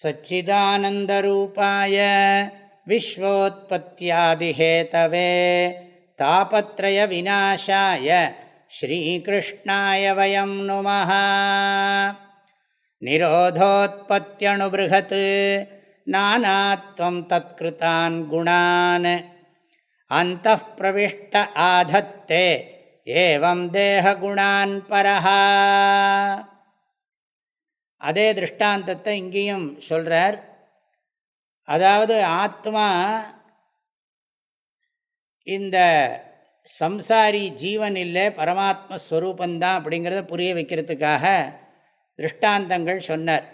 सच्चिदानन्दरूपाय विश्वोत्पत्त्यादिहेतवे तापत्रयविनाशाय श्रीकृष्णाय वयं नुमः निरोधोत्पत्त्यणुबृहत् नानात्वं तत्कृतान् गुणान् अन्तः प्रविष्ट आधत्ते एवं देहगुणान् परः அதே திருஷ்டாந்தத்தை இங்கேயும் சொல்கிறார் அதாவது ஆத்மா இந்த சம்சாரி ஜீவன் இல்லை பரமாத்ம ஸ்வரூபந்தான் அப்படிங்கிறத புரிய வைக்கிறதுக்காக திருஷ்டாந்தங்கள் சொன்னார்.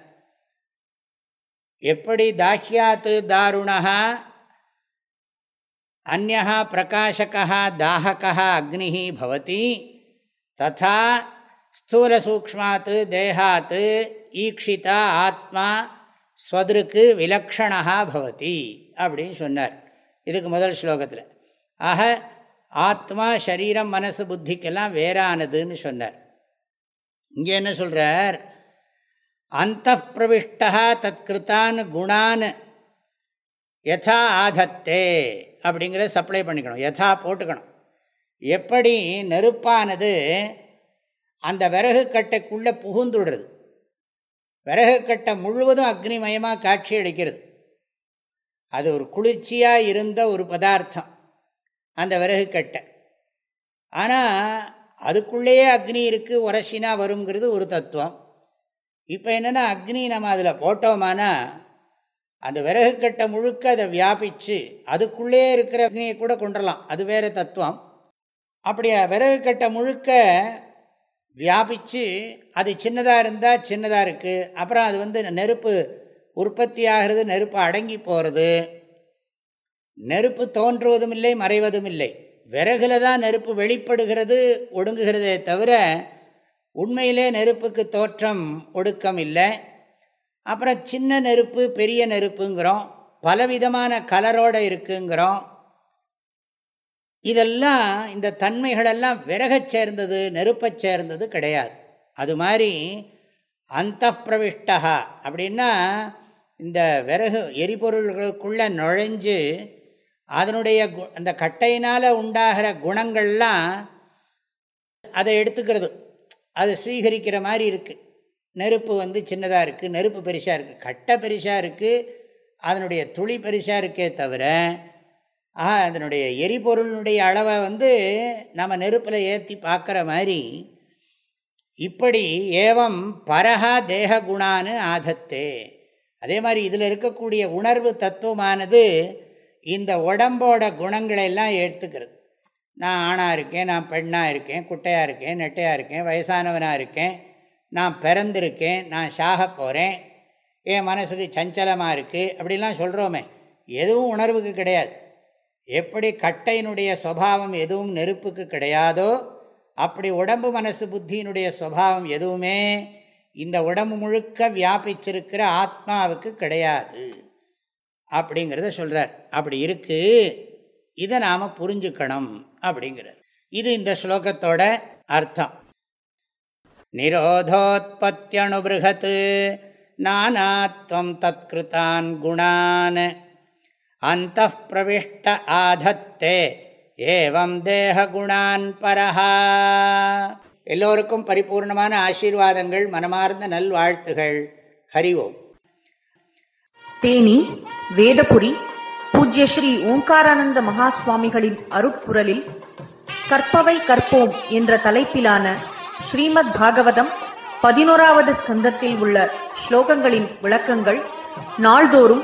எப்படி தாஹ்யாத்து தாருணா அந்நா பிரகாஷகா தாஹகா அக்னி பவதி ததா ஸ்தூலசூக்மாத் தேகாத்து ஈக்ஷிதா ஆத்மா ஸ்வதற்கு விலக்ஷணா பவதி அப்படின்னு சொன்னார். இதுக்கு முதல் ஸ்லோகத்தில். ஆக ஆத்மா சரீரம் மனசு புத்திக்கெல்லாம் வேறானதுன்னு சொன்னார். இங்கே என்ன சொல்கிறார் அந்த பிரவிஷ்டா தத்கிருத்தான் குணான் யதா ஆதத்தே அப்படிங்கிறத சப்ளை பண்ணிக்கணும். யதா போட்டுக்கணும். எப்படி நெருப்பானது அந்த விறகு கட்டைக்குள்ளே புகுந்துடுறது? விறகு கட்டை முழுவதும் அக்னிமயமாக காட்சி அளிக்கிறது. அது ஒரு குளிர்ச்சியாக இருந்த ஒரு பதார்த்தம். அந்த விறகு கட்டை. ஆனால் அதுக்குள்ளேயே அக்னி இருக்குது உரசினா வருங்கிறது ஒரு தத்துவம். இப்போ என்னென்னா அக்னி நம்ம அதில் போட்டோமானா அந்த விறகு கட்டை முழுக்க அதை வியாபித்து அதுக்குள்ளேயே இருக்கிற அக்னியை கூட கொண்டுடலாம் அது வேறு தத்துவம். அப்படி விறகு கட்டை முழுக்க வியாபித்து அது சின்னதாக இருந்தால் சின்னதாக இருக்குது அப்புறம் அது வந்து நெருப்பு உற்பத்தி ஆகிறது நெருப்பு அடங்கி போகிறது நெருப்பு தோன்றுவதும் இல்லை மறைவதும் இல்லை. விறகுல தான் நெருப்பு வெளிப்படுகிறது ஒடுங்குகிறதே தவிர உண்மையிலே நெருப்புக்கு தோற்றம் ஒடுக்கம் இல்லை. அப்புறம் சின்ன நெருப்பு பெரிய நெருப்புங்கிறோம். பலவிதமான கலரோடு இருக்குங்கிறோம். இதெல்லாம் இந்த தன்மைகளெல்லாம் விறகச் சேர்ந்தது நெருப்பச் சேர்ந்தது கிடையாது. அது மாதிரி அந்த பிரவிஷ்டா அப்படின்னா இந்த விறகு எரிபொருள்களுக்குள்ளே நுழைஞ்சு அதனுடைய கு அந்த கட்டையினால் உண்டாகிற குணங்கள்லாம் அதை எடுத்துக்கிறது. அது ஸ்வீகரிக்கிற மாதிரி இருக்குது நெருப்பு வந்து சின்னதாக இருக்குது நெருப்பு பெருசாக இருக்குது கட்டை பெருசாக இருக்குது அதனுடைய துளி பெருசாக இருக்கே தவிர ஆஹா அதனுடைய எரிபொருளினுடைய அளவை வந்து நம்ம நெருப்பில் ஏற்றி பார்க்குற மாதிரி இப்படி ஏவம் பரஹா தேக குணான்னு ஆதத்தே. அதே மாதிரி இதில் இருக்கக்கூடிய உணர்வு தத்துவமானது இந்த உடம்போட குணங்களை எல்லாம் எடுத்துக்கிறது நான் ஆணாக இருக்கேன் நான் பெண்ணாக இருக்கேன் குட்டையாக இருக்கேன் நெட்டையாக இருக்கேன் வயசானவனாக இருக்கேன் நான் பிறந்திருக்கேன் நான் சாக போகிறேன் என் மனசுக்கு சஞ்சலமாக இருக்குது அப்படிலாம் சொல்கிறோமே எதுவும் உணர்வுக்கு கிடையாது. எப்படி கட்டையினுடைய சுவாவம் எதுவும் நெருப்புக்கு கிடையாதோ அப்படி உடம்பு மனசு புத்தியினுடைய சுவாவம் எதுவுமே இந்த உடம்பு முழுக்க வியாபிச்சிருக்கிற ஆத்மாவுக்கு கிடையாது. அப்படிங்கிறத சொல்கிறார் அப்படி இருக்குது இதை நாம் புரிஞ்சுக்கணும் அப்படிங்கிறார். இது இந்த ஸ்லோகத்தோட அர்த்தம். நிரோதோத்பத்தியணுபிருகத் நானாத்வம் தத்கிருத்தான் குணான். அந்த பிரவிஷ்ட ஆதத்தே ஏவம் தேககுணான் பரஹா. எல்லோருக்கும் பரிபூர்ணமான ஆசீர்வாதங்கள் மனமார்ந்த நல்வாழ்த்துகள். ஹரிவோம் தேனி வேதபுரி பூஜ்ய ஸ்ரீ ஓங்காரானந்த மகா சுவாமிகளின் அருப்புரலில் கற்பவை கற்போம் என்ற தலைப்பிலான ஸ்ரீமத் பாகவதம் பதினோராவது ஸ்கந்தத்தில் உள்ள ஸ்லோகங்களின் விளக்கங்கள் நாள்தோறும்